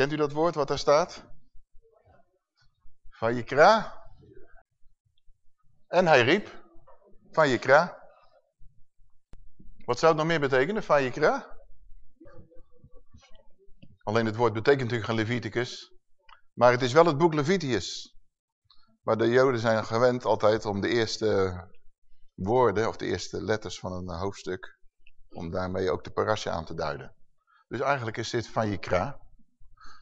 Kent u dat woord wat daar staat? Vayikra. En hij riep, Vayikra. Wat zou het nog meer betekenen, Vayikra? Alleen het woord betekent natuurlijk geen Leviticus. Maar het is wel het boek Leviticus. Maar de joden zijn gewend altijd om de eerste woorden of de eerste letters van een hoofdstuk, om daarmee ook de parasha aan te duiden. Dus eigenlijk is dit Vayikra.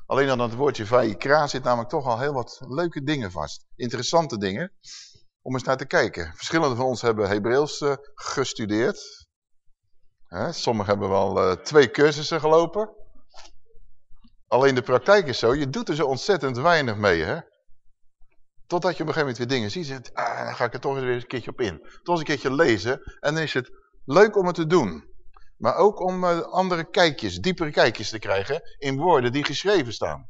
Alleen aan het woordje Vayikra zit namelijk toch al heel wat leuke dingen vast. Interessante dingen. Om eens naar te kijken. Verschillende van ons hebben Hebreeuws uh, gestudeerd. sommigen hebben wel uh, twee cursussen gelopen. Alleen de praktijk is zo, je doet er zo ontzettend weinig mee. Hè? Totdat je op een gegeven moment weer dingen ziet. Zegt, ah, dan ga ik er toch eens weer een keertje op in. Toch eens een keertje lezen. En dan is het leuk om het te doen. Maar ook om uh, andere kijkjes, diepere kijkjes te krijgen in woorden die geschreven staan.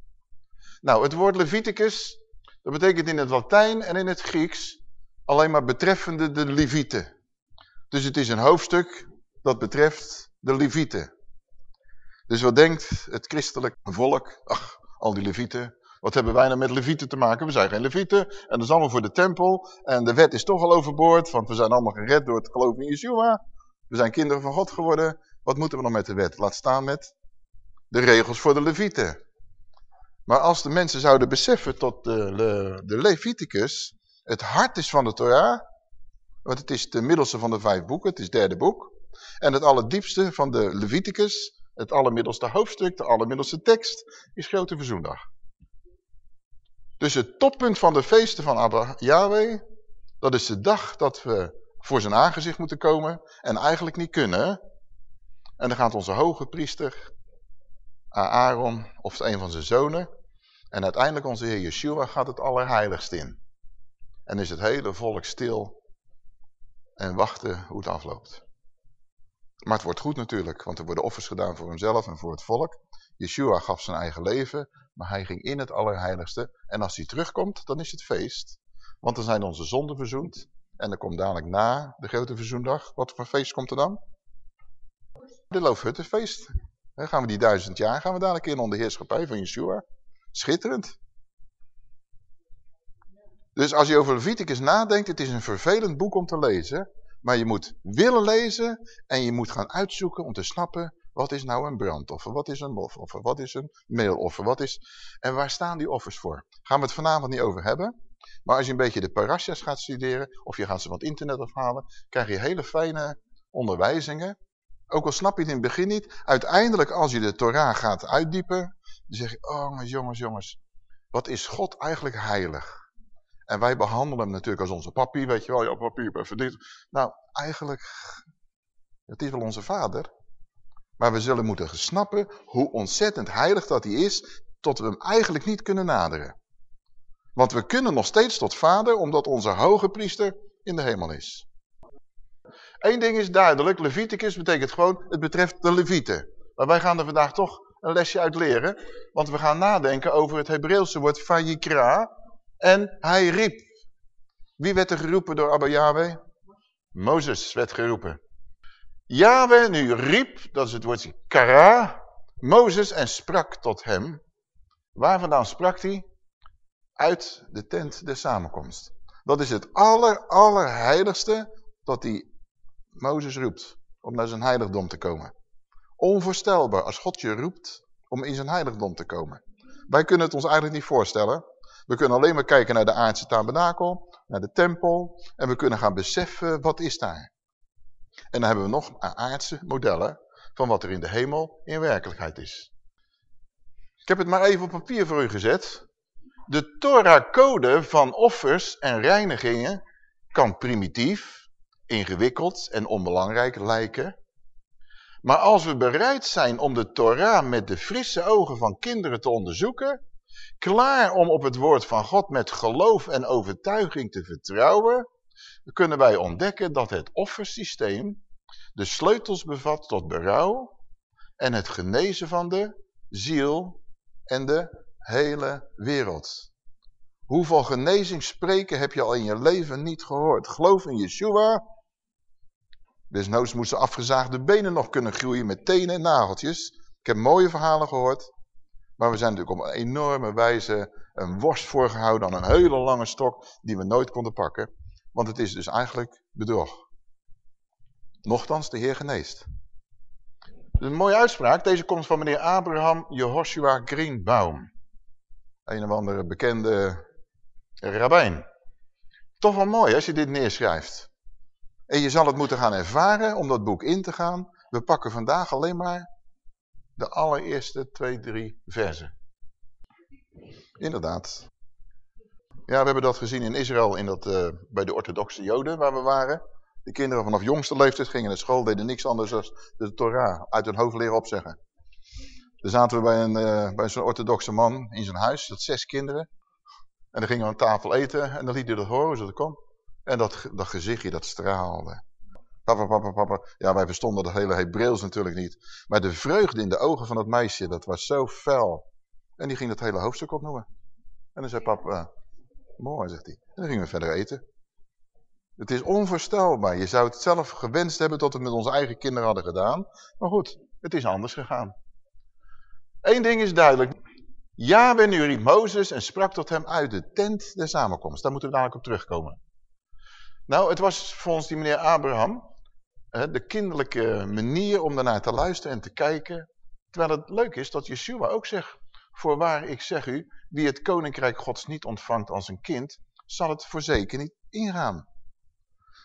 Nou, het woord Leviticus, dat betekent in het Latijn en in het Grieks alleen maar betreffende de Levieten. Dus het is een hoofdstuk dat betreft de Levieten. Dus wat denkt het christelijk volk? Ach, al die levieten. Wat hebben wij nou met levieten te maken? We zijn geen levieten. En dat is allemaal voor de tempel. En de wet is toch al overboord. Want we zijn allemaal gered door het geloof in Yeshua. We zijn kinderen van God geworden. Wat moeten we nog met de wet? Laat staan met de regels voor de levieten. Maar als de mensen zouden beseffen tot de, de, Leviticus het hart is van de Torah. Want het is de middelste van de vijf boeken. Het is het derde boek. En het allerdiepste van de Leviticus het allermiddelste hoofdstuk, de allermiddelste tekst, is Grote Verzoendag. Dus het toppunt van de feesten van Abba Yahweh, dat is de dag dat we voor zijn aangezicht moeten komen en eigenlijk niet kunnen. En dan gaat onze hoge priester, Aaron, of een van zijn zonen, en uiteindelijk onze Heer Yeshua gaat het allerheiligst in. En is het hele volk stil en wachten hoe het afloopt. Maar het wordt goed natuurlijk, want er worden offers gedaan voor hemzelf en voor het volk. Yeshua gaf zijn eigen leven, maar hij ging in het allerheiligste. En als hij terugkomt, dan is het feest. Want dan zijn onze zonden verzoend. En dan komt dadelijk na de grote verzoendag. Wat voor feest komt er dan? De Loofhuttenfeest. Gaan we die duizend jaar, gaan we dadelijk in onder heerschappij van Yeshua. Schitterend. Dus als je over Leviticus nadenkt, het is een vervelend boek om te lezen. Maar je moet willen lezen en je moet gaan uitzoeken om te snappen... wat is nou een brandoffer, wat is een lofoffer, wat is een meeloffer, wat is... En waar staan die offers voor? Gaan we het vanavond niet over hebben. Maar als je een beetje de parasha's gaat studeren... of je gaat ze van het internet afhalen... krijg je hele fijne onderwijzingen. Ook al snap je het in het begin niet... uiteindelijk als je de Torah gaat uitdiepen... dan zeg je, oh jongens, jongens... wat is God eigenlijk heilig? En wij behandelen hem natuurlijk als onze papi, weet je wel, ja papi, even. Nou, eigenlijk, het is wel onze vader. Maar we zullen moeten snappen hoe ontzettend heilig dat hij is, tot we hem eigenlijk niet kunnen naderen. Want we kunnen nog steeds tot vader, omdat onze hoge priester in de hemel is. Eén ding is duidelijk, Leviticus betekent gewoon, het betreft de Levieten. Maar wij gaan er vandaag toch een lesje uit leren, want we gaan nadenken over het Hebreeuwse woord vayikra, en hij riep. Wie werd er geroepen door Abba Yahweh? Mozes werd geroepen. Yahweh nu riep, dat is het woordje kara, Mozes en sprak tot hem. Waar vandaan sprak hij? Uit de tent der samenkomst. Dat is het aller, allerheiligste dat hij Mozes roept. Om naar zijn heiligdom te komen. Onvoorstelbaar als God je roept om in zijn heiligdom te komen. Wij kunnen het ons eigenlijk niet voorstellen. We kunnen alleen maar kijken naar de aardse tabernakel, naar de tempel. En we kunnen gaan beseffen, wat is daar? En dan hebben we nog aardse modellen van wat er in de hemel in werkelijkheid is. Ik heb het maar even op papier voor u gezet. De Torah-code van offers en reinigingen kan primitief, ingewikkeld en onbelangrijk lijken. Maar als we bereid zijn om de Torah met de frisse ogen van kinderen te onderzoeken, klaar om op het woord van God met geloof en overtuiging te vertrouwen, kunnen wij ontdekken dat het offersysteem de sleutels bevat tot berouw en het genezen van de ziel en de hele wereld. Hoeveel genezing spreken heb je al in je leven niet gehoord? Geloof in Yeshua. Desnoods moesten afgezaagde benen nog kunnen groeien met tenen en nageltjes. Ik heb mooie verhalen gehoord. Maar we zijn natuurlijk op een enorme wijze een worst voorgehouden aan een hele lange stok die we nooit konden pakken. Want het is dus eigenlijk bedrog. Nochtans, de Heer geneest. Een mooie uitspraak. Deze komt van meneer Abraham Jehoshua Greenbaum. Een of andere bekende rabbijn. Toch wel mooi als je dit neerschrijft. En je zal het moeten gaan ervaren om dat boek in te gaan. We pakken vandaag alleen maar de allereerste twee, drie versen. Inderdaad. Ja, we hebben dat gezien in Israël in dat, uh, bij de orthodoxe joden waar we waren. De kinderen vanaf jongste leeftijd gingen naar school, deden niks anders dan de Torah uit hun hoofd leren opzeggen. Dan zaten we bij, een, uh, bij zo'n orthodoxe man in zijn huis, dat zes kinderen. En dan gingen we aan tafel eten en dan liet hij dat horen, zo dat kon. En dat, dat gezichtje, dat straalde. Papa, papa, papa. Ja, wij verstonden dat hele Hebreeuws natuurlijk niet. Maar de vreugde in de ogen van dat meisje, dat was zo fel. En die ging dat hele hoofdstuk opnoemen. En dan zei papa, mooi, zegt hij. En dan gingen we verder eten. Het is onvoorstelbaar. Je zou het zelf gewenst hebben tot we het met onze eigen kinderen hadden gedaan. Maar goed, het is anders gegaan. Eén ding is duidelijk. Yahweh nu riep Mozes en sprak tot hem uit de tent der samenkomst. Daar moeten we dadelijk op terugkomen. Nou, het was volgens die meneer Abraham de kinderlijke manier om daarnaar te luisteren en te kijken. Terwijl het leuk is dat Yeshua ook zegt, voorwaar ik zeg u, wie het koninkrijk gods niet ontvangt als een kind, zal het voorzeker niet ingaan.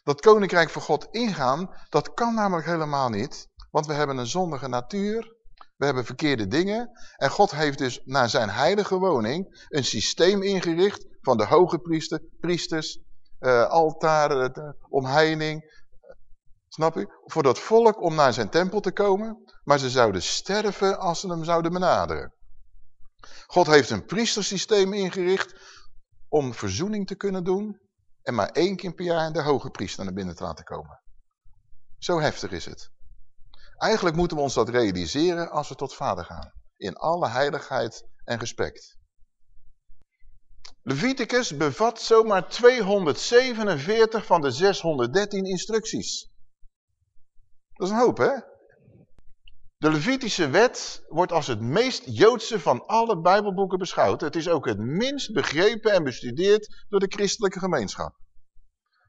Dat koninkrijk van God ingaan, dat kan namelijk helemaal niet. Want we hebben een zondige natuur, we hebben verkeerde dingen. En God heeft dus naar zijn heilige woning een systeem ingericht van de hoge priester, priesters, uh, altaren, omheining. Snap u? Voor dat volk om naar zijn tempel te komen. Maar ze zouden sterven als ze hem zouden benaderen. God heeft een priestersysteem ingericht om verzoening te kunnen doen en maar één keer per jaar de hoge priester naar binnen te laten komen. Zo heftig is het. Eigenlijk moeten we ons dat realiseren als we tot vader gaan. In alle heiligheid en respect. Leviticus bevat zomaar 247 van de 613 instructies. Dat is een hoop, hè? De Levitische wet wordt als het meest Joodse van alle Bijbelboeken beschouwd. Het is ook het minst begrepen en bestudeerd door de christelijke gemeenschap.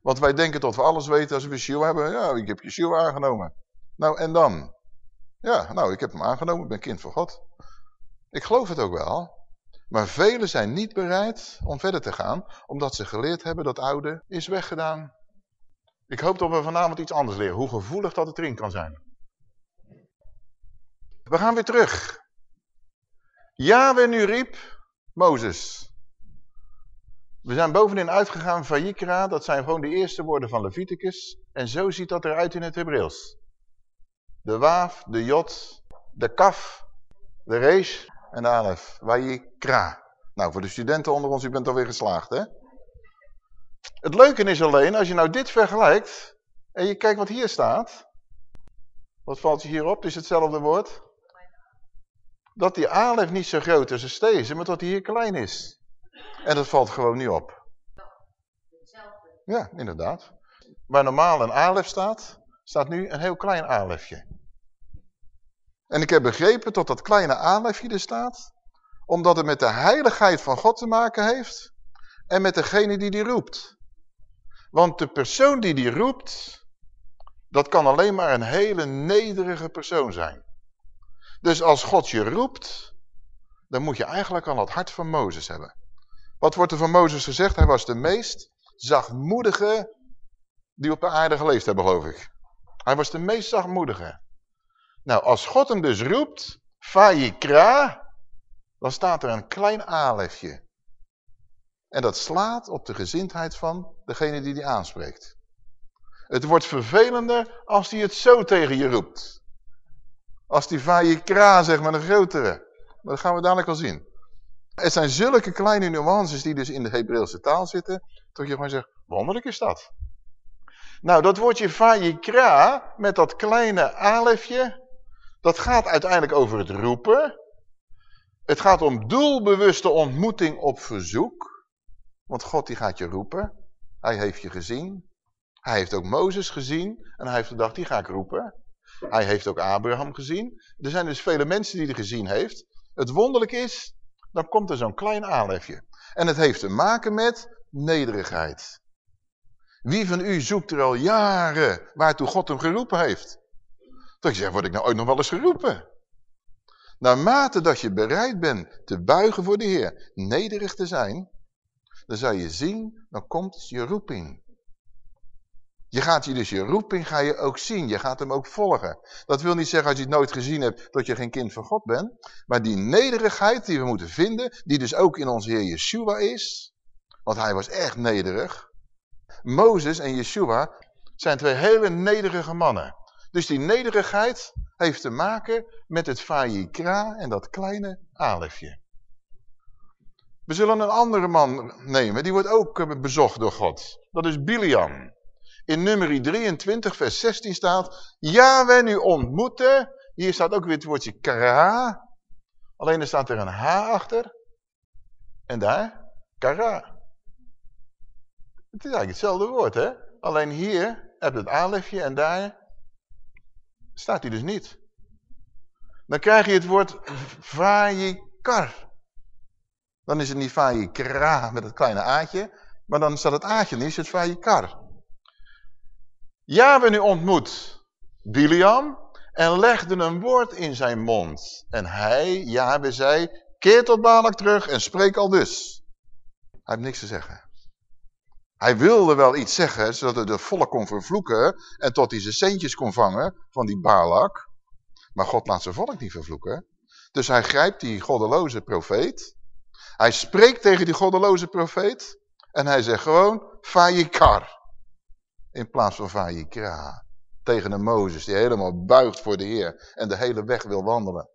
Want wij denken dat we alles weten als we Yeshua hebben. Ja, ik heb Yeshua aangenomen. Nou, en dan? Ja, nou, ik heb hem aangenomen, ik ben kind van God. Ik geloof het ook wel. Maar velen zijn niet bereid om verder te gaan, omdat ze geleerd hebben dat oude is weggedaan. Ik hoop dat we vanavond iets anders leren, hoe gevoelig dat het erin kan zijn. We gaan weer terug. Yahweh nu riep Mozes. We zijn bovenin uitgegaan van dat zijn gewoon de eerste woorden van Leviticus. En zo ziet dat eruit in het Hebreeuws. De waaf, de jot, de kaf, de rees en de alef. Wajikra. Nou, voor de studenten onder ons, u bent alweer geslaagd, hè? Het leuke is alleen, als je nou dit vergelijkt en je kijkt wat hier staat. Wat valt je hier op? Het is hetzelfde woord dat die alef niet zo groot is als deze, maar dat hij hier klein is. En dat valt gewoon niet op. Ja, inderdaad. Waar normaal een alef staat, staat nu een heel klein alefje. En ik heb begrepen dat dat kleine alefje er staat, omdat het met de heiligheid van God te maken heeft en met degene die die roept. Want de persoon die die roept, dat kan alleen maar een hele nederige persoon zijn. Dus als God je roept, dan moet je eigenlijk al het hart van Mozes hebben. Wat wordt er van Mozes gezegd? Hij was de meest zachtmoedige die op de aarde geleefd hebben, geloof ik. Hij was de meest zachtmoedige. Nou, als God hem dus roept, Vayikra, dan staat er een klein alefje. En dat slaat op de gezindheid van degene die die aanspreekt. Het wordt vervelender als hij het zo tegen je roept. Als die Vayikra zegt met een grotere. Maar dat gaan we dadelijk al zien. Het zijn zulke kleine nuances die dus in de Hebreeuwse taal zitten, dat je gewoon zegt, wonderlijk is dat. Nou, dat woordje Vayikra, met dat kleine alefje, dat gaat uiteindelijk over het roepen. Het gaat om doelbewuste ontmoeting op verzoek. Want God die gaat je roepen. Hij heeft je gezien. Hij heeft ook Mozes gezien. En hij heeft gedacht, die ga ik roepen. Hij heeft ook Abraham gezien. Er zijn dus vele mensen die hij gezien heeft. Het wonderlijk is, dan komt er zo'n klein aanlefje. En het heeft te maken met nederigheid. Wie van u zoekt er al jaren waartoe God hem geroepen heeft? Dat je zegt, word ik nou ooit nog wel eens geroepen? Naarmate dat je bereid bent te buigen voor de Heer, nederig te zijn, dan zal je zien, dan komt je roeping. Je gaat je dus je roeping ga je ook zien. Je gaat hem ook volgen. Dat wil niet zeggen als je het nooit gezien hebt dat je geen kind van God bent. Maar die nederigheid die we moeten vinden, die dus ook in onze Heer Yeshua is. Want hij was echt nederig. Mozes en Yeshua zijn twee hele nederige mannen. Dus die nederigheid heeft te maken met het Vayikra en dat kleine alefje. We zullen een andere man nemen, die wordt ook eh, bezocht door God. Dat is Biliam. In nummer 23 vers 16 staat, ja, wij nu ontmoeten, hier staat ook weer het woordje kara, alleen er staat er een H achter. En daar, kara. Het is eigenlijk hetzelfde woord, hè? Alleen hier heb je het aanlefje en daar staat hij dus niet. Dan krijg je het woord vajikar. Dan is het niet vajikra met het kleine aatje, maar dan staat het aatje niet, is het vajikar. Ja, we nu ontmoet Biliam en legde een woord in zijn mond. En hij, we zei, keer tot Balak terug en spreek al dus. Hij heeft niks te zeggen. Hij wilde wel iets zeggen, zodat hij de volk kon vervloeken en tot hij zijn centjes kon vangen van die Balak. Maar God laat zijn volk niet vervloeken. Dus hij grijpt die goddeloze profeet. Hij spreekt tegen die goddeloze profeet. En hij zegt gewoon, Fayikar. In plaats van Vayikra. Tegen een Mozes die helemaal buigt voor de Heer en de hele weg wil wandelen.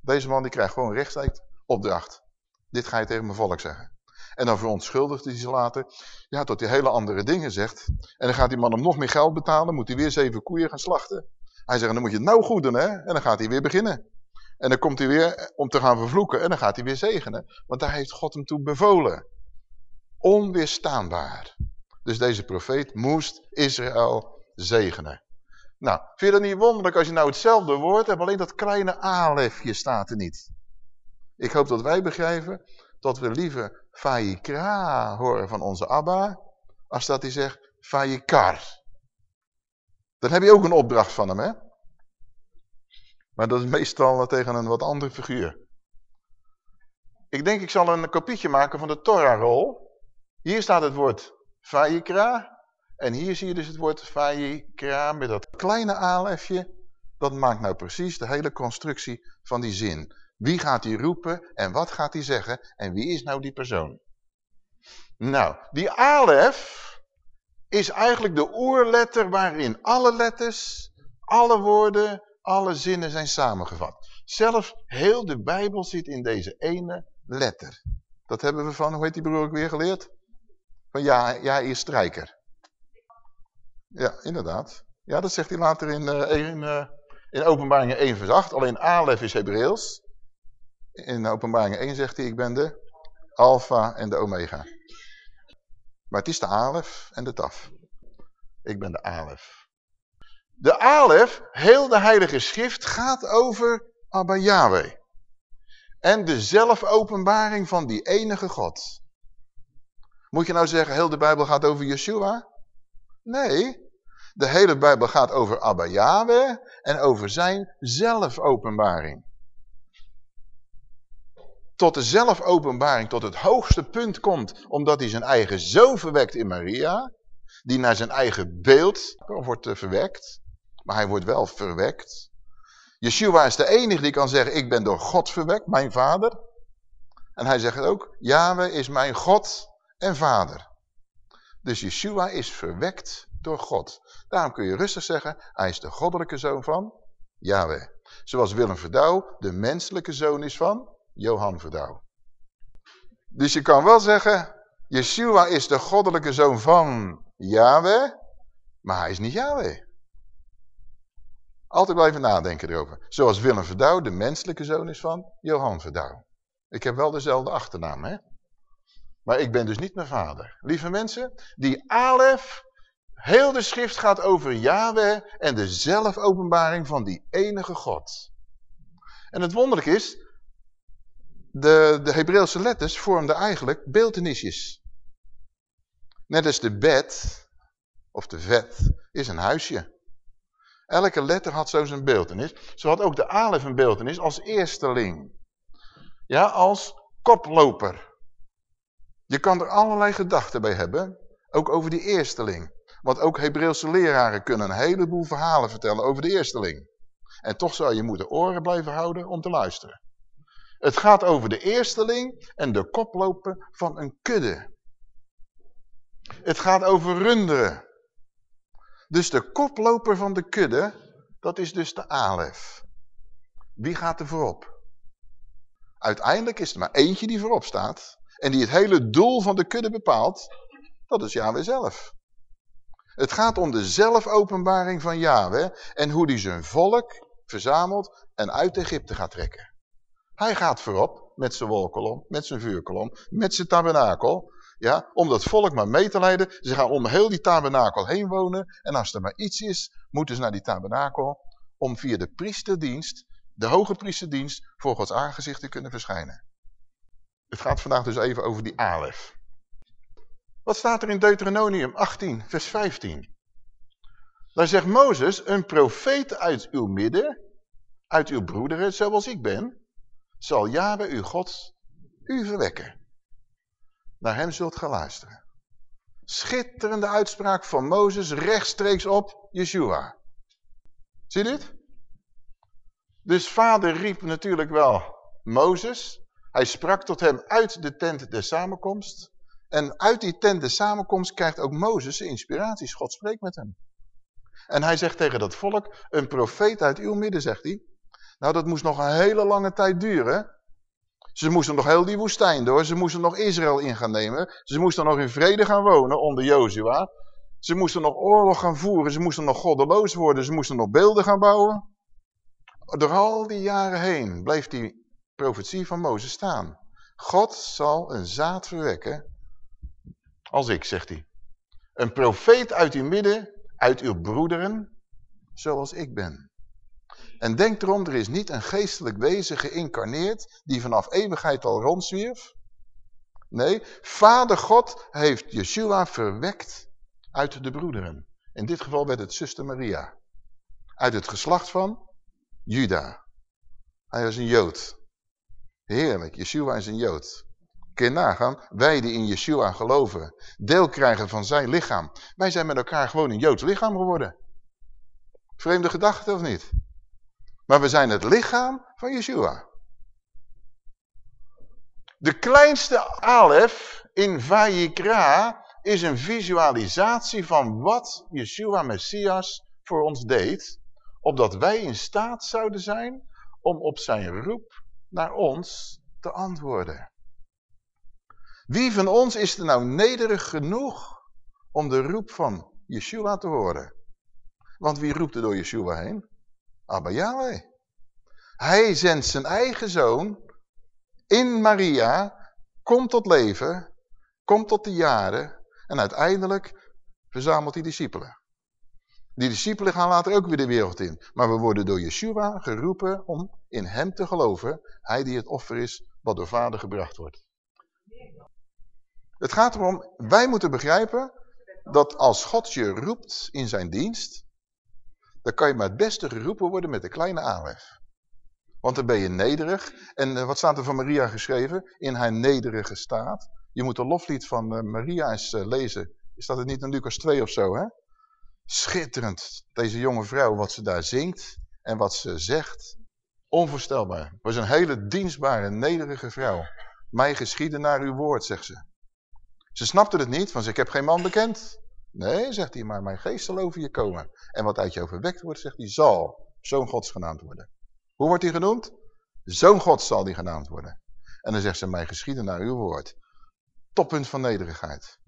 Deze man die krijgt gewoon rechtstreeks opdracht. Dit ga je tegen mijn volk zeggen. En dan verontschuldigt hij ze later. Ja, tot hij hele andere dingen zegt. En dan gaat die man hem nog meer geld betalen. Moet hij weer zeven koeien gaan slachten. Hij zegt, dan moet je het nou goed doen, hè. En dan gaat hij weer beginnen. En dan komt hij weer om te gaan vervloeken. En dan gaat hij weer zegenen. Want daar heeft God hem toe bevolen. Onweerstaanbaar. Dus deze profeet moest Israël zegenen. Nou, vind je dat niet wonderlijk als je nou hetzelfde woord hebt, alleen dat kleine alefje staat er niet. Ik hoop dat wij begrijpen dat we liever Fayikra horen van onze Abba, als dat hij zegt Fayikar. Dan heb je ook een opdracht van hem, hè? Maar dat is meestal tegen een wat andere figuur. Ik denk ik zal een kopietje maken van de Torah-rol. Hier staat het woord Fayikra. En hier zie je dus het woord Fayikra met dat kleine alefje. Dat maakt nou precies de hele constructie van die zin. Wie gaat hij roepen en wat gaat hij zeggen en wie is nou die persoon? Nou, die alef is eigenlijk de oerletter waarin alle letters, alle woorden, alle zinnen zijn samengevat. Zelfs heel de Bijbel zit in deze ene letter. Dat hebben we van, hoe heet die broer ook weer geleerd? Van ja, ja, is strijker. Ja, inderdaad. Ja, dat zegt hij later in, uh, in, uh, in openbaringen 1 vers 8. Alleen Alef is Hebreeuws. In openbaringen 1 zegt hij, ik ben de alfa en de omega. Maar het is de alef en de taf. Ik ben de alef. De alef, heel de heilige schrift, gaat over Abba Yahweh. En de zelfopenbaring van die enige God. Moet je nou zeggen, heel de Bijbel gaat over Yeshua? Nee, de hele Bijbel gaat over Abba Yahweh en over zijn zelfopenbaring tot de zelfopenbaring, tot het hoogste punt komt, omdat hij zijn eigen zoon verwekt in Maria, die naar zijn eigen beeld wordt verwekt, maar hij wordt wel verwekt. Yeshua is de enige die kan zeggen, ik ben door God verwekt, mijn vader. En hij zegt ook, Yahweh is mijn God en vader. Dus Yeshua is verwekt door God. Daarom kun je rustig zeggen, hij is de goddelijke zoon van Yahweh. Zoals Willem Verdouw de menselijke zoon is van Johan Verdouw. Dus je kan wel zeggen, Yeshua is de goddelijke zoon van Yahweh, maar hij is niet Yahweh. Altijd blijven nadenken erover. Zoals Willem Verdouw de menselijke zoon is van Johan Verdouw. Ik heb wel dezelfde achternaam, hè? Maar ik ben dus niet mijn vader. Lieve mensen, die Alef, heel de schrift gaat over Yahweh en de zelfopenbaring van die enige God. En het wonderlijk is, De, de Hebreeuwse letters vormden eigenlijk beeldenisjes. Net als de bed, of de vet, is een huisje. Elke letter had zo zijn beeldenis. Zo had ook de alef een beeldenis als eersteling. Ja, als koploper. Je kan er allerlei gedachten bij hebben, ook over die eersteling. Want ook Hebreeuwse leraren kunnen een heleboel verhalen vertellen over de eersteling. En toch zou je moeten oren blijven houden om te luisteren. Het gaat over de eersteling en de koploper van een kudde. Het gaat over runderen. Dus de koploper van de kudde, dat is dus de alef. Wie gaat er voorop? Uiteindelijk is er maar eentje die voorop staat. En die het hele doel van de kudde bepaalt. Dat is Yahweh zelf. Het gaat om de zelfopenbaring van Yahweh. En hoe die zijn volk verzamelt en uit Egypte gaat trekken. Hij gaat voorop met zijn wolkolom, met zijn vuurkolom, met zijn tabernakel. Ja, om dat volk maar mee te leiden. Ze gaan om heel die tabernakel heen wonen. En als er maar iets is, moeten ze naar die tabernakel. Om via de priesterdienst, de hoge priesterdienst, voor Gods aangezicht te kunnen verschijnen. Het gaat vandaag dus even over die alef. Wat staat er in Deuteronomium 18, vers 15? Daar zegt Mozes, een profeet uit uw midden, uit uw broederen, zoals ik ben, zal Yahweh uw God u verwekken. Naar hem zult gaan luisteren. Schitterende uitspraak van Mozes rechtstreeks op Yeshua. Zie dit? Dus vader riep natuurlijk wel Mozes. Hij sprak tot hem uit de tent der samenkomst. En uit die tent der samenkomst krijgt ook Mozes de inspiraties. God spreekt met hem. En hij zegt tegen dat volk, een profeet uit uw midden, zegt hij. Nou, dat moest nog een hele lange tijd duren. Ze moesten nog heel die woestijn door. Ze moesten nog Israël in gaan nemen. Ze moesten nog in vrede gaan wonen onder Jozua. Ze moesten nog oorlog gaan voeren. Ze moesten nog goddeloos worden. Ze moesten nog beelden gaan bouwen. Door al die jaren heen bleef die profetie van Mozes staan. God zal een zaad verwekken. Als ik, zegt hij. Een profeet uit uw midden, uit uw broederen, zoals ik ben. En denk erom, er is niet een geestelijk wezen geïncarneerd die vanaf eeuwigheid al rondzwierf. Nee, Vader God heeft Yeshua verwekt uit de broederen. In dit geval werd het zuster Maria. Uit het geslacht van Juda. Hij was een Jood. Heerlijk, Yeshua is een Jood. Je nagaan, wij die in Yeshua geloven, deel krijgen van zijn lichaam. Wij zijn met elkaar gewoon een Joods lichaam geworden. Vreemde gedachte of niet? Maar we zijn het lichaam van Yeshua. De kleinste alef in Vayikra is een visualisatie van wat Yeshua Messias voor ons deed. Opdat wij in staat zouden zijn om op zijn roep naar ons te antwoorden. Wie van ons is er nou nederig genoeg om de roep van Yeshua te horen? Want wie roept er door Yeshua heen? Abba Yahweh. Hij zendt zijn eigen zoon in Maria, komt tot leven, komt tot de jaren en uiteindelijk verzamelt hij discipelen. Die discipelen gaan later ook weer de wereld in. Maar we worden door Yeshua geroepen om in hem te geloven. Hij die het offer is wat door vader gebracht wordt. Het gaat erom, wij moeten begrijpen dat als God je roept in zijn dienst, dan kan je maar het beste geroepen worden met de kleine aanhef. Want dan ben je nederig. En uh, wat staat er van Maria geschreven? In haar nederige staat. Je moet de loflied van uh, Maria eens uh, lezen. Is dat het niet in Lucas 2 of zo, hè? Schitterend, deze jonge vrouw, wat ze daar zingt en wat ze zegt. Onvoorstelbaar. Was een hele dienstbare, nederige vrouw. Mij geschieden naar uw woord, zegt ze. Ze snapte het niet, want ik heb geen man bekend. Nee, zegt hij, maar mijn geest zal over je komen. En wat uit je overwekt wordt, zegt hij, zal zoon gods genaamd worden. Hoe wordt hij genoemd? Zoon gods zal die genaamd worden. En dan zegt ze, mij geschieden naar uw woord. Toppunt van nederigheid.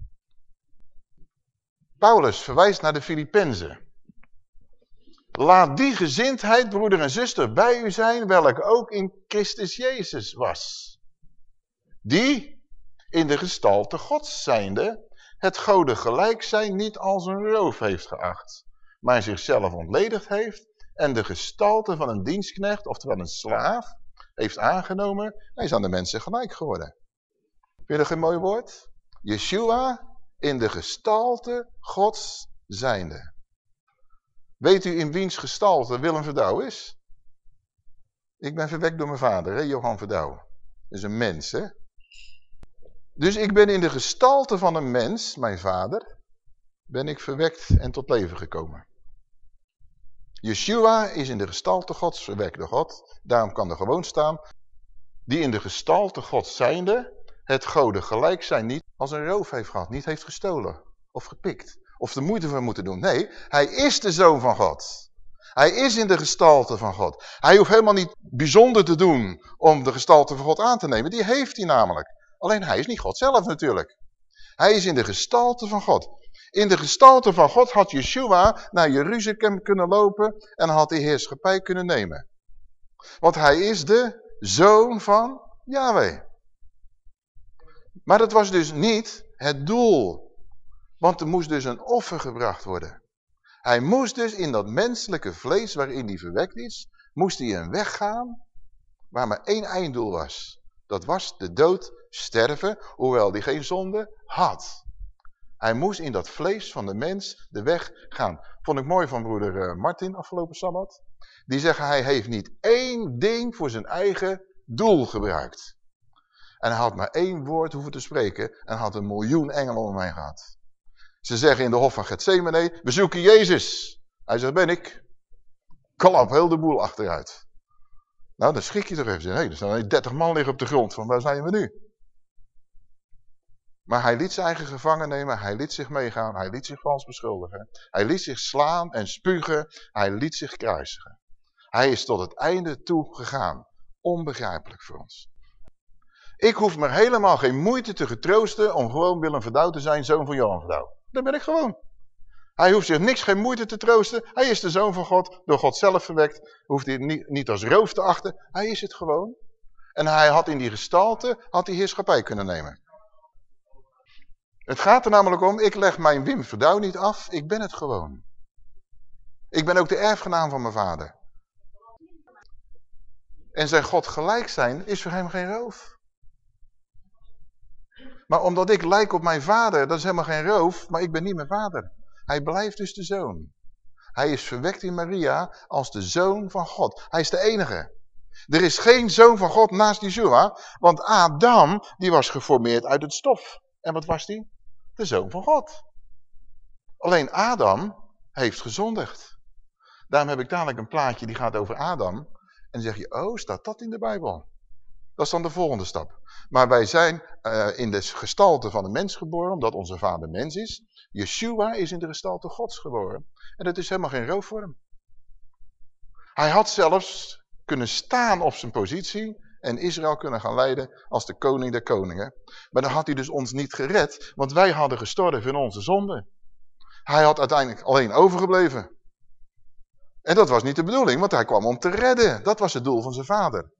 Paulus verwijst naar de Filippenzen. Laat die gezindheid, broeder en zuster, bij u zijn, welke ook in Christus Jezus was. Die, in de gestalte gods zijnde, het gode gelijk zijn niet als een roof heeft geacht, maar zichzelf ontledigd heeft en de gestalte van een dienstknecht, oftewel een slaaf, heeft aangenomen, hij is aan de mensen gelijk geworden. Vind je dat mooi woord? Yeshua in de gestalte gods zijnde. Weet u in wiens gestalte Willem Verdouw is? Ik ben verwekt door mijn vader, hè, Johan Verdouw. Dat is een mens, hè? Dus ik ben in de gestalte van een mens, mijn vader, ben ik verwekt en tot leven gekomen. Yeshua is in de gestalte gods verwekt door God. Daarom kan er gewoon staan, die in de gestalte gods zijnde, het goden gelijk zijn niet als een roof heeft gehad, niet heeft gestolen of gepikt. Of de moeite voor moeten doen. Nee, hij is de zoon van God. Hij is in de gestalte van God. Hij hoeft helemaal niet bijzonder te doen om de gestalte van God aan te nemen. Die heeft hij namelijk. Alleen hij is niet God zelf natuurlijk. Hij is in de gestalte van God. In de gestalte van God had Yeshua naar Jeruzalem kunnen lopen en had hij heerschappij kunnen nemen. Want hij is de zoon van Yahweh. Maar dat was dus niet het doel. Want er moest dus een offer gebracht worden. Hij moest dus in dat menselijke vlees waarin hij verwekt is, moest hij een weg gaan waar maar één einddoel was. Dat was de dood sterven, hoewel hij geen zonde had. Hij moest in dat vlees van de mens de weg gaan. Vond ik mooi van broeder eh, Martin afgelopen Sabbat. Die zeggen hij heeft niet één ding voor zijn eigen doel gebruikt. En hij had maar één woord hoeven te spreken en had een miljoen engelen om heen gehad. Ze zeggen in de hof van Gethsemane, we zoeken Jezus. Hij zegt, ben ik. Klap, heel de boel achteruit. Nou, dan schrik je toch even. Hé, er staan 30 man liggen op de grond. Van waar zijn we nu? Maar hij liet zijn eigen gevangen nemen. Hij liet zich meegaan. Hij liet zich vals beschuldigen. Hij liet zich slaan en spugen. Hij liet zich kruisigen. Hij is tot het einde toe gegaan. Onbegrijpelijk voor ons. Ik hoef me helemaal geen moeite te getroosten om gewoon Willem Verdouw te zijn, zoon van Johan Verdouw. Dat ben ik gewoon. Hij hoeft zich niks, geen moeite te troosten. Hij is de zoon van God, door God zelf verwekt. Hoeft hij niet, niet als roof te achten. Hij is het gewoon. En hij had in die gestalte, had hij heerschappij kunnen nemen. Het gaat er namelijk om, ik leg mijn Wim Verdouw niet af, ik ben het gewoon. Ik ben ook de erfgenaam van mijn vader. En zijn God gelijk zijn is voor hem geen roof. Maar omdat ik lijk op mijn vader, dat is helemaal geen roof, maar ik ben niet mijn vader. Hij blijft dus de zoon. Hij is verwekt in Maria als de zoon van God. Hij is de enige. Er is geen zoon van God naast Yeshua, want Adam die was geformeerd uit het stof. En wat was die? De zoon van God. Alleen Adam heeft gezondigd. Daarom heb ik dadelijk een plaatje die gaat over Adam. En dan zeg je, oh, staat dat in de Bijbel? Dat is dan de volgende stap. Maar wij zijn uh, in de gestalte van de mens geboren, omdat onze vader mens is. Yeshua is in de gestalte gods geboren. En dat is helemaal geen roofvorm. Hij had zelfs kunnen staan op zijn positie en Israël kunnen gaan leiden als de koning der koningen. Maar dan had hij dus ons niet gered, want wij hadden gestorven in onze zonde. Hij had uiteindelijk alleen overgebleven. En dat was niet de bedoeling, want hij kwam om te redden. Dat was het doel van zijn vader.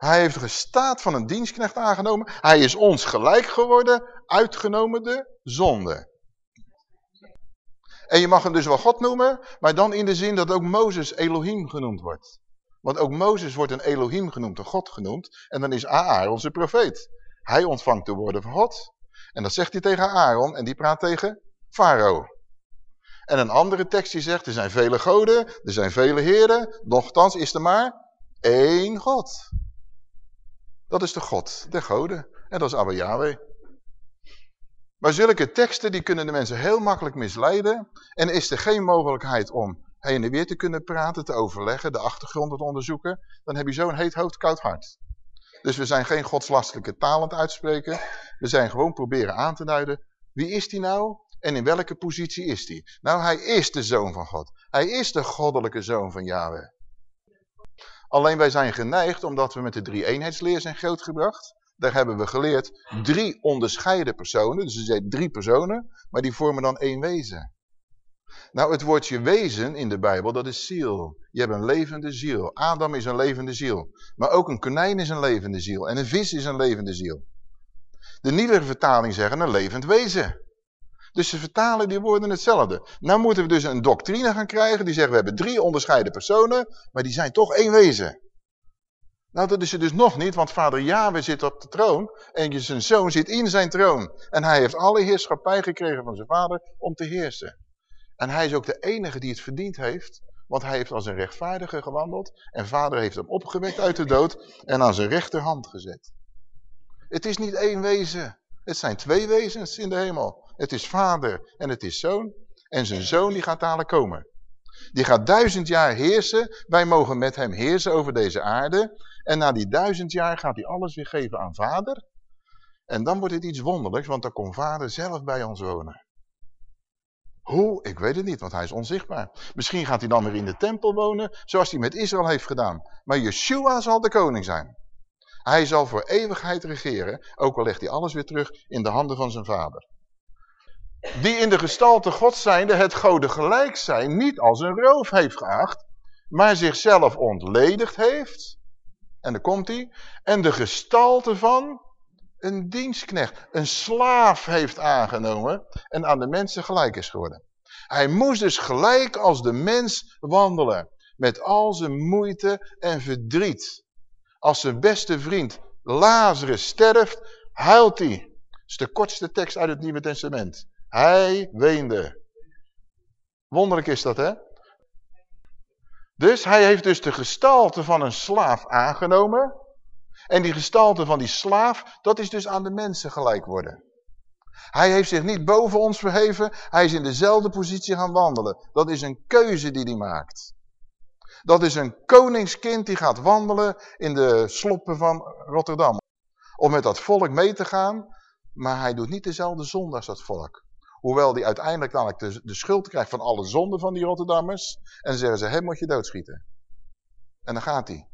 Hij heeft de staat van een dienstknecht aangenomen. Hij is ons gelijk geworden, uitgenomen de zonde. En je mag hem dus wel God noemen, maar dan in de zin dat ook Mozes Elohim genoemd wordt. Want ook Mozes wordt een Elohim genoemd, een God genoemd. En dan is Aaron onze profeet. Hij ontvangt de woorden van God. En dat zegt hij tegen Aaron en die praat tegen Farao. En een andere tekst die zegt, er zijn vele goden, er zijn vele heren, nochtans is er maar één God. Dat is de God der goden. En dat is Abba Yahweh. Maar zulke teksten die kunnen de mensen heel makkelijk misleiden. En is er geen mogelijkheid om heen en weer te kunnen praten, te overleggen, de achtergrond te onderzoeken. Dan heb je zo'n heet hoofd, koud hart. Dus we zijn geen godslastelijke taal aan het uitspreken. We zijn gewoon proberen aan te duiden. Wie is die nou? En in welke positie is die? Nou, hij is de zoon van God. Hij is de goddelijke zoon van Yahweh. Alleen wij zijn geneigd, omdat we met de drie eenheidsleer zijn grootgebracht. Daar hebben we geleerd drie onderscheiden personen. Dus er zijn drie personen, maar die vormen dan één wezen. Nou, het woordje wezen in de Bijbel, dat is ziel. Je hebt een levende ziel. Adam is een levende ziel. Maar ook een konijn is een levende ziel. En een vis is een levende ziel. De nieuwe vertaling zeggen een levend wezen. Dus ze vertalen die woorden hetzelfde. Nou moeten we dus een doctrine gaan krijgen die zegt we hebben drie onderscheiden personen, maar die zijn toch één wezen. Nou, dat is het dus nog niet, want vader Yahweh zit op de troon en zijn zoon zit in zijn troon. En hij heeft alle heerschappij gekregen van zijn vader om te heersen. En hij is ook de enige die het verdiend heeft, want hij heeft als een rechtvaardige gewandeld en vader heeft hem opgewekt uit de dood en aan zijn rechterhand gezet. Het is niet één wezen, het zijn twee wezens in de hemel. Het is vader en het is zoon en zijn zoon die gaat dadelijk komen. Die gaat duizend jaar heersen. Wij mogen met hem heersen over deze aarde. En na die duizend jaar gaat hij alles weer geven aan vader. En dan wordt het iets wonderlijks, want dan komt vader zelf bij ons wonen. Hoe? Ik weet het niet, want hij is onzichtbaar. Misschien gaat hij dan weer in de tempel wonen, zoals hij met Israël heeft gedaan. Maar Yeshua zal de koning zijn. Hij zal voor eeuwigheid regeren, ook al legt hij alles weer terug in de handen van zijn vader die in de gestalte God zijnde het goden gelijk zijn niet als een roof heeft geacht, maar zichzelf ontledigd heeft. En dan komt hij. En de gestalte van een dienstknecht, een slaaf heeft aangenomen en aan de mensen gelijk is geworden. Hij moest dus gelijk als de mens wandelen, met al zijn moeite en verdriet. Als zijn beste vriend Lazarus sterft, huilt hij. Dat is de kortste tekst uit het Nieuwe Testament. Hij weende. Wonderlijk is dat, hè? Dus hij heeft dus de gestalte van een slaaf aangenomen. En die gestalte van die slaaf, dat is dus aan de mensen gelijk worden. Hij heeft zich niet boven ons verheven, hij is in dezelfde positie gaan wandelen. Dat is een keuze die hij maakt. Dat is een koningskind die gaat wandelen in de sloppen van Rotterdam. Om met dat volk mee te gaan, maar hij doet niet dezelfde zonde als dat volk. Hoewel die uiteindelijk namelijk de, de schuld krijgt van alle zonden van die Rotterdammers. En zeggen ze, hem moet je doodschieten. En dan gaat hij.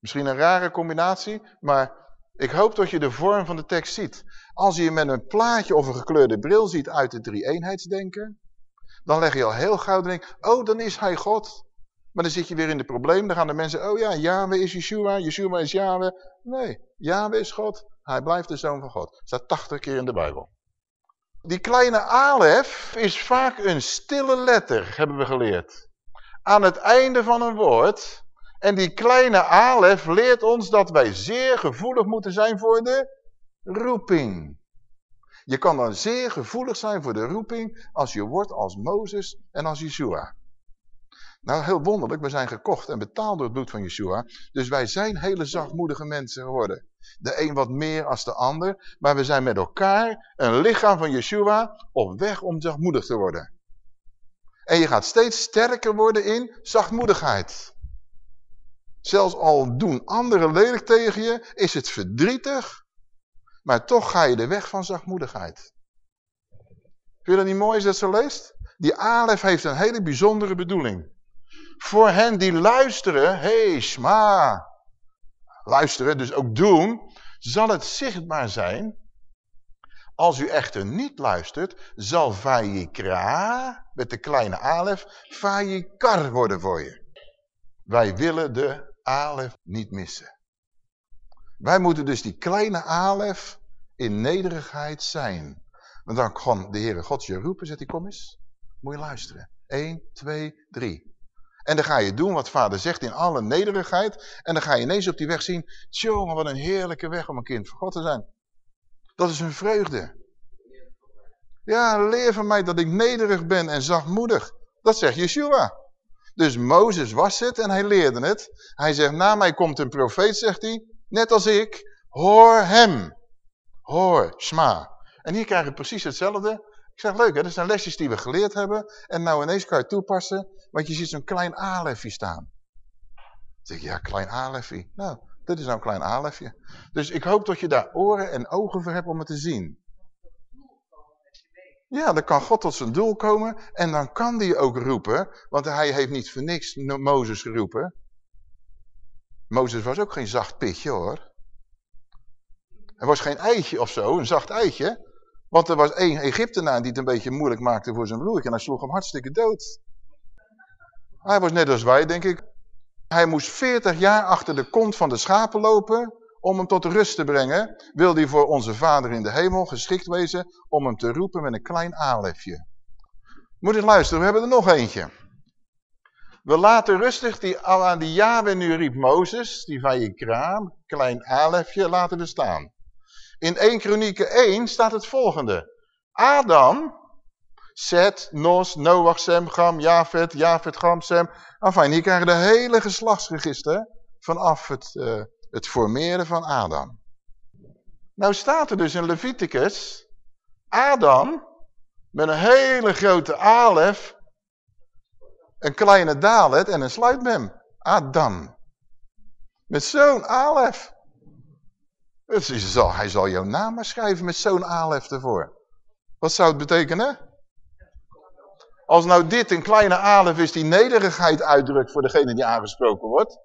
Misschien een rare combinatie, maar ik hoop dat je de vorm van de tekst ziet. Als je met een plaatje of een gekleurde bril ziet uit de drie-eenheidsdenken, dan leg je al heel gauw de denk, oh dan is hij God. Maar dan zit je weer in de probleem, dan gaan de mensen, oh ja, Yahweh is Yeshua, Yeshua is Yahweh. Nee, Yahweh is God, hij blijft de zoon van God. Staat 80 keer in de Bijbel. Die kleine alef is vaak een stille letter, hebben we geleerd. Aan het einde van een woord. En die kleine alef leert ons dat wij zeer gevoelig moeten zijn voor de roeping. Je kan dan zeer gevoelig zijn voor de roeping als je wordt als Mozes en als Yeshua. Nou, heel wonderlijk, we zijn gekocht en betaald door het bloed van Yeshua. Dus wij zijn hele zachtmoedige mensen geworden. De een wat meer als de ander. Maar we zijn met elkaar een lichaam van Yeshua op weg om zachtmoedig te worden. En je gaat steeds sterker worden in zachtmoedigheid. Zelfs al doen anderen lelijk tegen je, is het verdrietig. Maar toch ga je de weg van zachtmoedigheid. Vind je dat niet mooi als dat zo leest? Die Alef heeft een hele bijzondere bedoeling. Voor hen die luisteren, hé, sma, luisteren, dus ook doen, zal het zichtbaar zijn. Als u echter niet luistert, zal Vayikra, met de kleine alef, Vayikar worden voor je. Wij willen de alef niet missen. Wij moeten dus die kleine alef in nederigheid zijn. Want dan kan de Heere God je roepen, zegt hij, kom eens. Moet je luisteren. 1, 2, 3. En dan ga je doen wat vader zegt in alle nederigheid. En dan ga je ineens op die weg zien, jongen, wat een heerlijke weg om een kind van God te zijn. Dat is een vreugde. Ja, leer van mij dat ik nederig ben en zachtmoedig. Dat zegt Yeshua. Dus Mozes was het en hij leerde het. Hij zegt, na mij komt een profeet, zegt hij, net als ik. Hoor hem. Hoor, sma. En hier krijg je precies hetzelfde. Ik zeg, leuk hè, dat zijn lesjes die we geleerd hebben. En nou ineens kan je toepassen, want je ziet zo'n klein alefje staan. Dan ik, ja, klein alefje. Nou, dit is nou een klein alefje. Dus ik hoop dat je daar oren en ogen voor hebt om het te zien. Ja, dan kan God tot zijn doel komen en dan kan hij ook roepen, want hij heeft niet voor niks Mozes geroepen. Mozes was ook geen zacht pitje hoor. Hij was geen eitje of zo, een zacht eitje. Want er was één Egyptenaar die het een beetje moeilijk maakte voor zijn broertje. En hij sloeg hem hartstikke dood. Hij was net als wij, denk ik. Hij moest 40 jaar achter de kont van de schapen lopen om hem tot rust te brengen. Wil hij voor onze vader in de hemel geschikt wezen om hem te roepen met een klein aanlefje. Moet eens luisteren, we hebben er nog eentje. We laten rustig die, aan die Yahweh nu riep Mozes, die van je kraam, klein alefje, laten we staan. In 1 Kronieken 1 staat het volgende. Adam, Seth, Nos, Noach, Sem, Gam, Jafet, Jafet, Gam, Sem. Enfin, hier krijgen de hele geslachtsregister vanaf het, uh, het formeren van Adam. Nou staat er dus in Leviticus, Adam met een hele grote alef, een kleine dalet en een sluitmem. Adam. Met zo'n alef. Dus hij zal jouw naam maar schrijven met zo'n alef ervoor. Wat zou het betekenen? Als nou dit een kleine alef is die nederigheid uitdrukt voor degene die aangesproken wordt.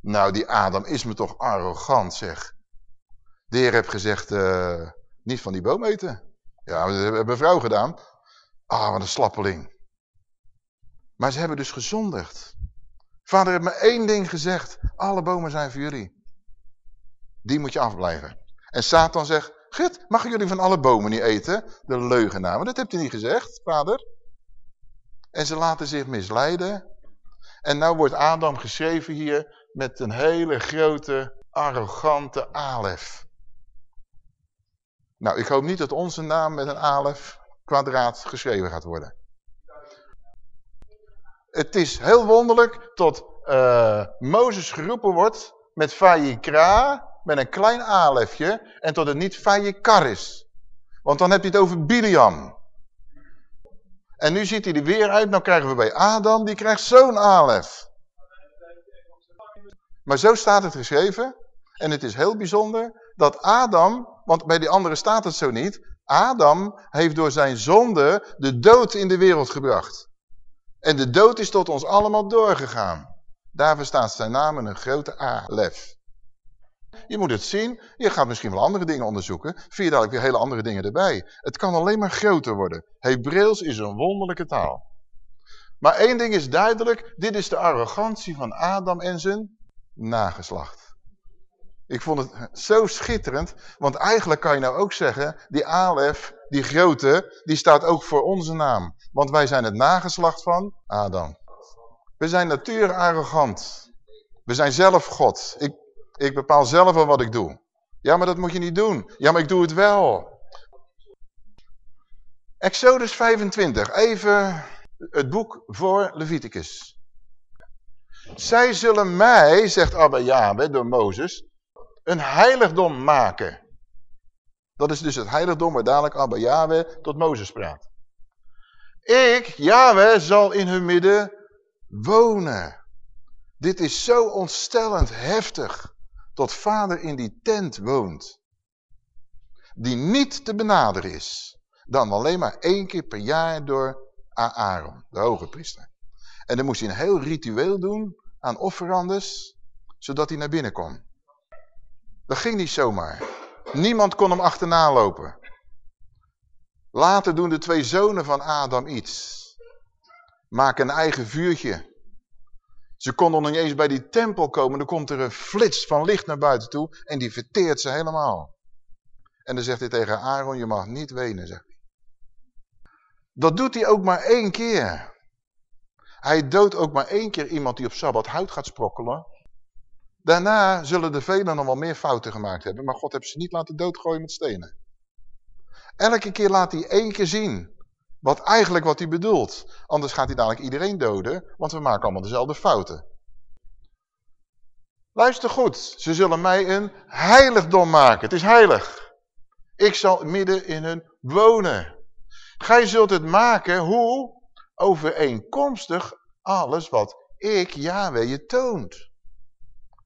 Nou, die Adam is me toch arrogant, zeg. De heer heeft gezegd, uh, niet van die boom eten. Ja, dat hebben een vrouw gedaan. Ah, wat een slappeling. Maar ze hebben dus gezondigd. Vader heeft me één ding gezegd. Alle bomen zijn voor jullie. Die moet je afblijven. En Satan zegt, Git, mag jullie van alle bomen niet eten? De leugenaar. Dat hebt u niet gezegd, vader. En ze laten zich misleiden. En nou wordt Adam geschreven hier met een hele grote, arrogante alef. Nou, ik hoop niet dat onze naam met een alef kwadraat geschreven gaat worden. Het is heel wonderlijk tot uh, Mozes geroepen wordt met Vayikra, met een klein alefje, en tot het niet Vayikar is. Want dan heb je het over Biliam. En nu ziet hij er weer uit, nou krijgen we bij Adam, die krijgt zo'n alef. Maar zo staat het geschreven. En het is heel bijzonder dat Adam, want bij die andere staat het zo niet. Adam heeft door zijn zonde de dood in de wereld gebracht. En de dood is tot ons allemaal doorgegaan. Daarvoor staat zijn naam in een grote A-lef. Je moet het zien. Je gaat misschien wel andere dingen onderzoeken. Vind je dadelijk weer hele andere dingen erbij. Het kan alleen maar groter worden. Hebreeuws is een wonderlijke taal. Maar één ding is duidelijk. Dit is de arrogantie van Adam en zijn nageslacht. Ik vond het zo schitterend, want eigenlijk kan je nou ook zeggen, die Alef, die grote, die staat ook voor onze naam. Want wij zijn het nageslacht van Adam. We zijn natuur arrogant. We zijn zelf God. Ik, ik bepaal zelf wel wat ik doe. Ja, maar dat moet je niet doen. Ja, maar ik doe het wel. Exodus 25, even het boek voor Leviticus. Zij zullen mij, zegt Abba Yahweh door Mozes, een heiligdom maken. Dat is dus het heiligdom waar dadelijk Abba Yahweh tot Mozes praat. Ik, Yahweh, zal in hun midden wonen. Dit is zo ontstellend heftig. Tot vader in die tent woont. Die niet te benaderen is. Dan alleen maar één keer per jaar door Aaron, de hoge priester. En dan moest hij een heel ritueel doen aan offerandes, zodat hij naar binnen kon. Dat ging niet zomaar. Niemand kon hem achterna lopen. Later doen de twee zonen van Adam iets. Maken een eigen vuurtje. Ze konden nog niet eens bij die tempel komen. Dan komt er een flits van licht naar buiten toe. En die verteert ze helemaal. En dan zegt hij tegen Aaron, je mag niet wenen, zegt hij. Dat doet hij ook maar één keer. Hij doodt ook maar één keer iemand die op Sabbat hout gaat sprokkelen. Daarna zullen de velen nog wel meer fouten gemaakt hebben. Maar God heeft ze niet laten doodgooien met stenen. Elke keer laat hij één keer zien. Wat eigenlijk wat hij bedoelt. Anders gaat hij dadelijk iedereen doden. Want we maken allemaal dezelfde fouten. Luister goed. Ze zullen mij een heiligdom maken. Het is heilig. Ik zal midden in hun wonen. Gij zult het maken, hoe? Overeenkomstig alles wat ik, Yahweh, je toont.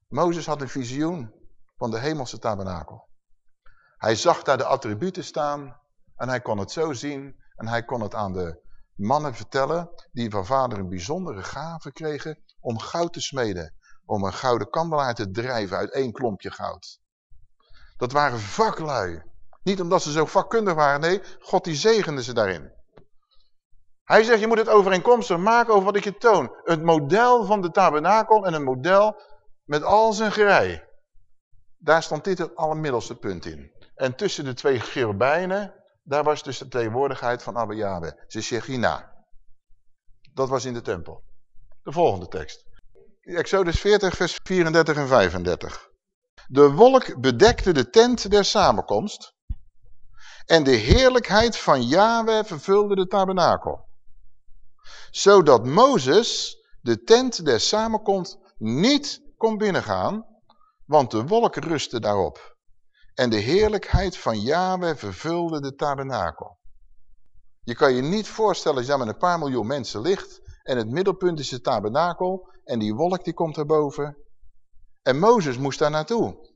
Mozes had een visioen van de hemelse tabernakel. Hij zag daar de attributen staan en hij kon het zo zien en hij kon het aan de mannen vertellen die van vader een bijzondere gave kregen om goud te smeden. Om een gouden kandelaar te drijven uit één klompje goud. Dat waren vaklui. Niet omdat ze zo vakkundig waren, nee, God die zegende ze daarin. Hij zegt, je moet het overeenkomstig maken over wat ik je toon. Het model van de tabernakel en een model met al zijn gerei. Daar stond dit het allermiddelste punt in. En tussen de twee cherubijnen, daar was dus de tegenwoordigheid van Abba Yahweh. Ze Shechina. Dat was in de tempel. De volgende tekst. Exodus 40, vers 34 en 35. De wolk bedekte de tent der samenkomst. En de heerlijkheid van Yahweh vervulde de tabernakel. Zodat Mozes de tent der samenkomst niet kon binnengaan, want de wolk rustte daarop. En de heerlijkheid van Yahweh vervulde de tabernakel. Je kan je niet voorstellen als je met een paar miljoen mensen ligt en het middelpunt is de tabernakel en die wolk die komt erboven. En Mozes moest daar naartoe.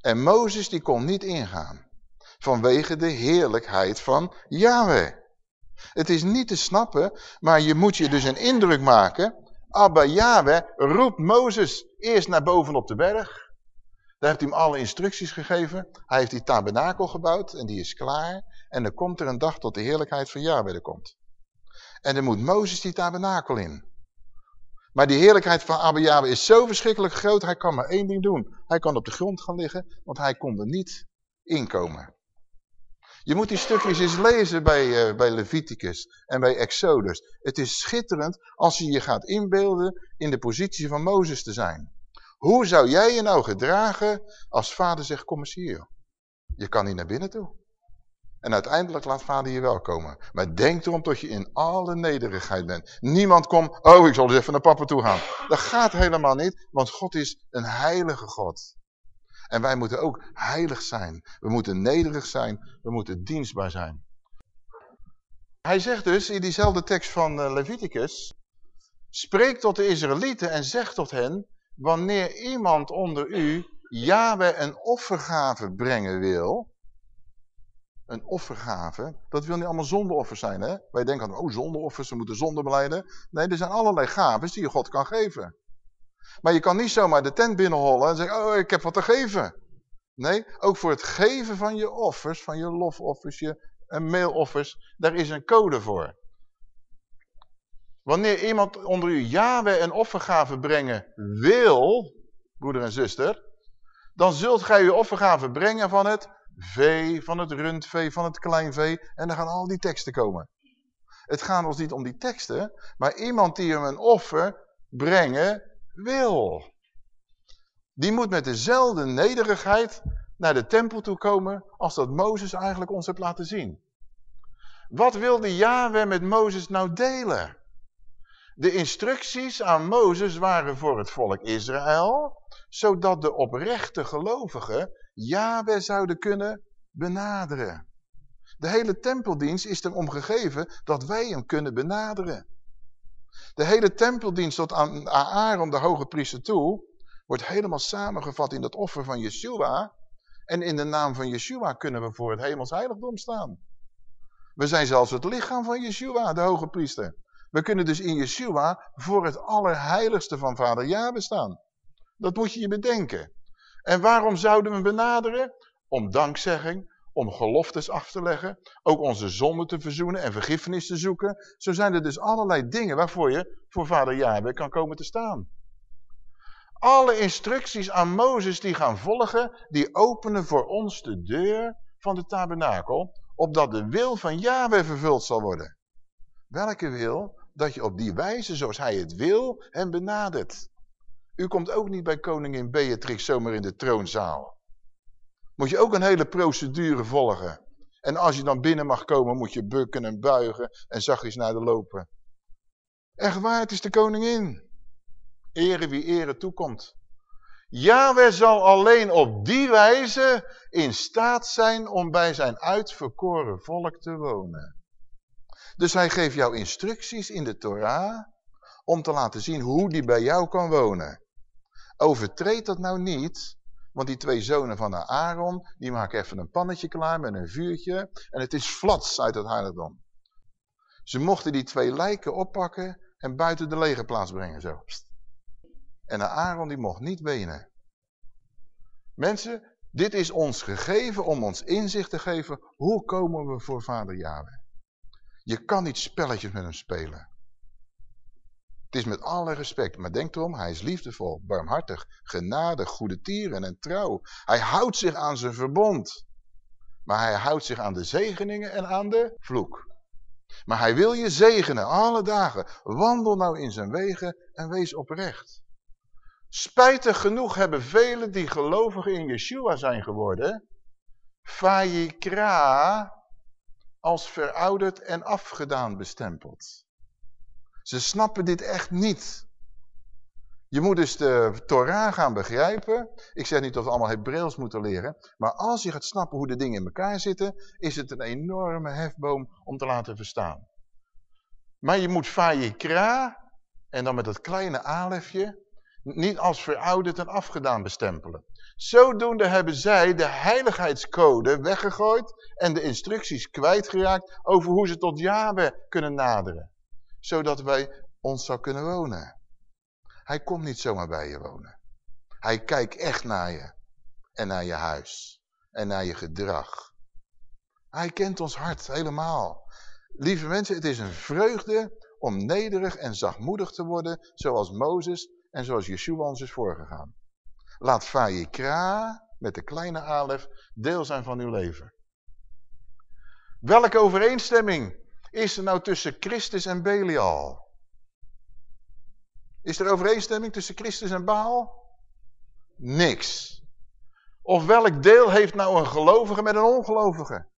En Mozes die kon niet ingaan. Vanwege de heerlijkheid van Yahweh. Het is niet te snappen, maar je moet je dus een indruk maken. Abba Yahweh roept Mozes eerst naar boven op de berg. Daar heeft hij hem alle instructies gegeven. Hij heeft die tabernakel gebouwd en die is klaar. En dan komt er een dag tot de heerlijkheid van Yahweh komt. En dan moet Mozes die tabernakel in. Maar die heerlijkheid van Abba is zo verschrikkelijk groot, hij kan maar één ding doen. Hij kan op de grond gaan liggen, want hij kon er niet inkomen. Je moet die stukjes eens lezen bij, uh, bij Leviticus en bij Exodus. Het is schitterend als je je gaat inbeelden in de positie van Mozes te zijn. Hoe zou jij je nou gedragen als vader zegt, kom eens hier. Je kan niet naar binnen toe. En uiteindelijk laat vader je wel komen. Maar denk erom dat je in alle nederigheid bent. Niemand komt, oh ik zal eens even naar papa toe gaan. Dat gaat helemaal niet, want God is een heilige God. En wij moeten ook heilig zijn. We moeten nederig zijn, we moeten dienstbaar zijn. Hij zegt dus in diezelfde tekst van eh, Leviticus, spreek tot de Israëlieten en zeg tot hen, wanneer iemand onder u Yahweh een offergave brengen wil, een offergave. Dat wil niet allemaal zondeoffers zijn. Hè? Wij denken aan, oh zondeoffers, we moeten zonde beleiden. Nee, er zijn allerlei gaven die je God kan geven. Maar je kan niet zomaar de tent binnenhollen en zeggen, oh ik heb wat te geven. Nee, ook voor het geven van je offers, van je lofoffers, je mailoffers, daar is een code voor. Wanneer iemand onder u Yahweh een offergave brengen wil, broeder en zuster, dan zult gij uw offergave brengen van het vee, van het rundvee, van het kleinvee. En dan gaan al die teksten komen. Het gaat ons niet om die teksten, maar iemand die hem een offer brengen wil. Die moet met dezelfde nederigheid naar de tempel toe komen als dat Mozes eigenlijk ons heeft laten zien. Wat wilde Yahweh met Mozes nou delen? De instructies aan Mozes waren voor het volk Israël, zodat de oprechte gelovigen Yahweh zouden kunnen benaderen. De hele tempeldienst is erom gegeven dat wij hem kunnen benaderen. De hele tempeldienst tot aan Aaron, de hoge priester toe, wordt helemaal samengevat in dat offer van Yeshua. En in de naam van Yeshua kunnen we voor het hemels heiligdom staan. We zijn zelfs het lichaam van Yeshua, de hoge priester. We kunnen dus in Yeshua voor het allerheiligste van vader Yahweh staan. Dat moet je je bedenken. En waarom zouden we benaderen? Om dankzegging, om geloftes af te leggen, ook onze zonden te verzoenen en vergiffenis te zoeken. Zo zijn er dus allerlei dingen waarvoor je voor vader Yahweh kan komen te staan. Alle instructies aan Mozes die gaan volgen, die openen voor ons de deur van de tabernakel, opdat de wil van Yahweh vervuld zal worden. Welke wil? Dat je op die wijze, zoals hij het wil, hem benadert. U komt ook niet bij koningin Beatrix zomaar in de troonzaal. Moet je ook een hele procedure volgen. En als je dan binnen mag komen, moet je bukken en buigen en zachtjes naar de lopen. Echt waar, het is de koningin. Ere wie ere toekomt. Yahweh zal alleen op die wijze in staat zijn om bij zijn uitverkoren volk te wonen. Dus hij geeft jou instructies in de Torah om te laten zien hoe die bij jou kan wonen. Overtreed dat nou niet, want die twee zonen van Aaron, die maken even een pannetje klaar met een vuurtje. En het is flats uit het heiligdom. Ze mochten die twee lijken oppakken en buiten de legerplaats brengen zo. En Aaron die mocht niet benen. Mensen, dit is ons gegeven om ons inzicht te geven. Hoe komen we voor vader Yahweh? Je kan niet spelletjes met hem spelen. Het is met alle respect, maar denk erom, hij is liefdevol, barmhartig, genadig, goede tieren en trouw. Hij houdt zich aan zijn verbond. Maar hij houdt zich aan de zegeningen en aan de vloek. Maar hij wil je zegenen, alle dagen. Wandel nou in zijn wegen en wees oprecht. Spijtig genoeg hebben velen die gelovigen in Yeshua zijn geworden, Vajikra als verouderd en afgedaan bestempeld. Ze snappen dit echt niet. Je moet dus de Torah gaan begrijpen. Ik zeg niet of we allemaal Hebreeuws moeten leren. Maar als je gaat snappen hoe de dingen in elkaar zitten, is het een enorme hefboom om te laten verstaan. Maar je moet Vajikra, en dan met dat kleine alefje, niet als verouderd en afgedaan bestempelen. Zodoende hebben zij de heiligheidscode weggegooid en de instructies kwijtgeraakt over hoe ze tot Yahweh kunnen naderen. Zodat wij ons zou kunnen wonen. Hij komt niet zomaar bij je wonen. Hij kijkt echt naar je. En naar je huis. En naar je gedrag. Hij kent ons hart helemaal. Lieve mensen, het is een vreugde om nederig en zachtmoedig te worden, zoals Mozes en zoals Yeshua ons is voorgegaan. Laat Vayikra met de kleine alef deel zijn van uw leven. Welke overeenstemming is er nou tussen Christus en Belial? Is er overeenstemming tussen Christus en Baal? Niks. Of welk deel heeft nou een gelovige met een ongelovige?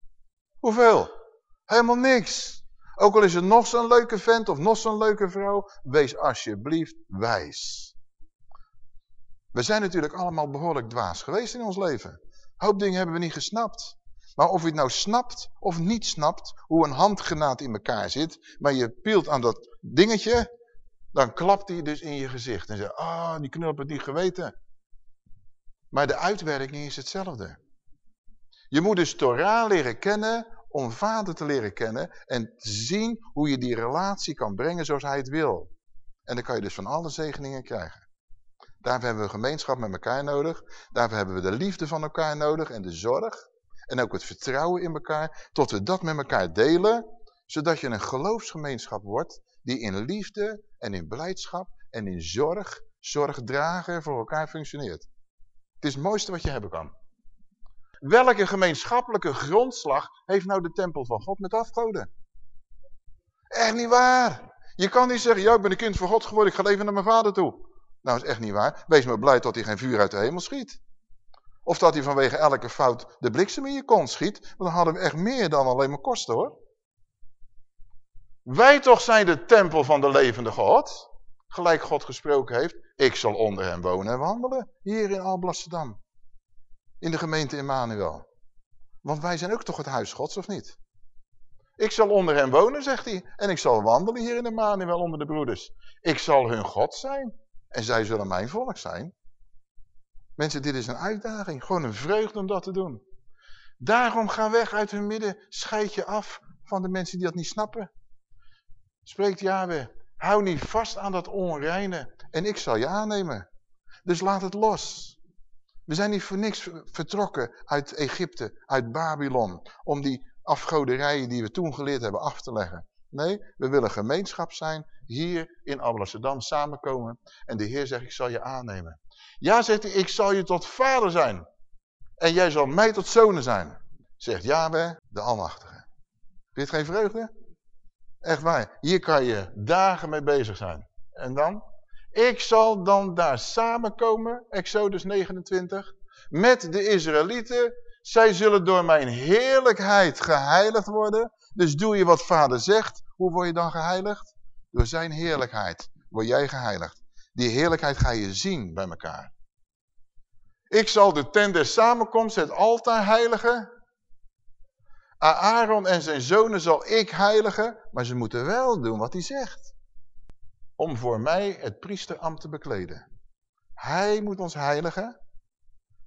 Hoeveel? Helemaal niks. Ook al is het nog zo'n leuke vent of nog zo'n leuke vrouw, wees alsjeblieft wijs. We zijn natuurlijk allemaal behoorlijk dwaas geweest in ons leven. Een hoop dingen hebben we niet gesnapt. Maar of je het nou snapt of niet snapt hoe een handgenaad in elkaar zit, maar je pielt aan dat dingetje, dan klapt hij dus in je gezicht. En zegt, ah, oh, die knul het niet geweten. Maar de uitwerking is hetzelfde. Je moet dus Torah leren kennen om vader te leren kennen en te zien hoe je die relatie kan brengen zoals hij het wil. En dan kan je dus van alle zegeningen krijgen. Daarvoor hebben we gemeenschap met elkaar nodig. Daarvoor hebben we de liefde van elkaar nodig en de zorg. En ook het vertrouwen in elkaar. Tot we dat met elkaar delen. Zodat je een geloofsgemeenschap wordt die in liefde en in blijdschap en in zorg, zorgdrager voor elkaar functioneert. Het is het mooiste wat je hebben kan. Welke gemeenschappelijke grondslag heeft nou de tempel van God met afgoden? Echt niet waar. Je kan niet zeggen, ja ik ben een kind van God geworden, ik ga even naar mijn vader toe. Nou, is echt niet waar. Wees maar blij dat hij geen vuur uit de hemel schiet. Of dat hij vanwege elke fout de bliksem in je kont schiet. Want dan hadden we echt meer dan alleen maar kosten hoor. Wij toch zijn de tempel van de levende God. Gelijk God gesproken heeft. Ik zal onder hem wonen en wandelen. Hier in Alblasserdam. In de gemeente Emmanuel. Want wij zijn ook toch het huis gods of niet? Ik zal onder hem wonen, zegt hij. En ik zal wandelen hier in Emmanuel onder de broeders. Ik zal hun God zijn. En zij zullen mijn volk zijn. Mensen, dit is een uitdaging. Gewoon een vreugde om dat te doen. Daarom ga weg uit hun midden. Scheid je af van de mensen die dat niet snappen. Spreekt Yahweh. Hou niet vast aan dat onreine. En ik zal je aannemen. Dus laat het los. We zijn niet voor niks vertrokken uit Egypte, uit Babylon. Om die afgoderijen die we toen geleerd hebben af te leggen. Nee, we willen gemeenschap zijn hier in Amsterdam samenkomen. En de Heer zegt, ik zal je aannemen. Ja, zegt hij, ik zal je tot vader zijn. En jij zal mij tot zonen zijn. Zegt Yahweh, de Almachtige. Vind je geen vreugde? Echt waar. Hier kan je dagen mee bezig zijn. En dan? Ik zal dan daar samenkomen, Exodus 29, met de Israëlieten. Zij zullen door mijn heerlijkheid geheiligd worden. Dus doe je wat vader zegt. Hoe word je dan geheiligd? Door zijn heerlijkheid word jij geheiligd. Die heerlijkheid ga je zien bij elkaar. Ik zal de tent der samenkomst, het altaar heiligen. Aaron en zijn zonen zal ik heiligen. Maar ze moeten wel doen wat hij zegt. Om voor mij het priesterambt te bekleden. Hij moet ons heiligen.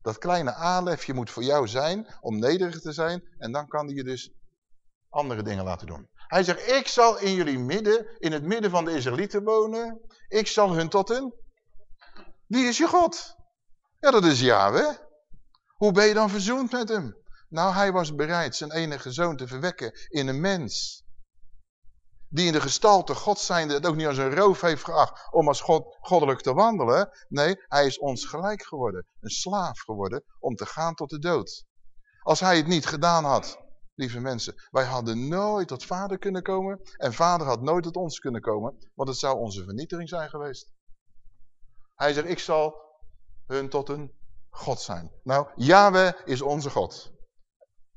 Dat kleine aanlefje moet voor jou zijn om nederig te zijn. En dan kan hij je dus andere dingen laten doen. Hij zegt, ik zal in jullie midden, in het midden van de Israëlieten wonen. Ik zal hun tot hun. Wie is je God? Ja, dat is Yahweh. Hoe ben je dan verzoend met hem? Nou, hij was bereid zijn enige zoon te verwekken in een mens. Die in de gestalte God zijnde het ook niet als een roof heeft geacht om als God, goddelijk te wandelen. Nee, hij is ons gelijk geworden. Een slaaf geworden om te gaan tot de dood. Als hij het niet gedaan had, lieve mensen. Wij hadden nooit tot vader kunnen komen en vader had nooit tot ons kunnen komen, want het zou onze vernietiging zijn geweest. Hij zegt, ik zal hun tot een God zijn. Nou, Yahweh is onze God.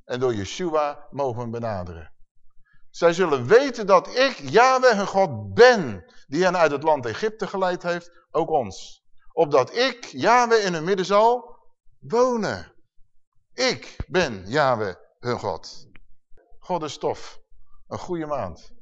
En door Yeshua mogen we hem benaderen. Zij zullen weten dat ik, Yahweh, hun God ben, die hen uit het land Egypte geleid heeft, ook ons. Opdat ik, Yahweh, in hun midden zal wonen. Ik ben Yahweh, hun God. God is tof. Een goede maand.